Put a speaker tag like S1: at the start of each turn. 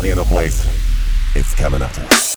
S1: party in a place. It's coming up.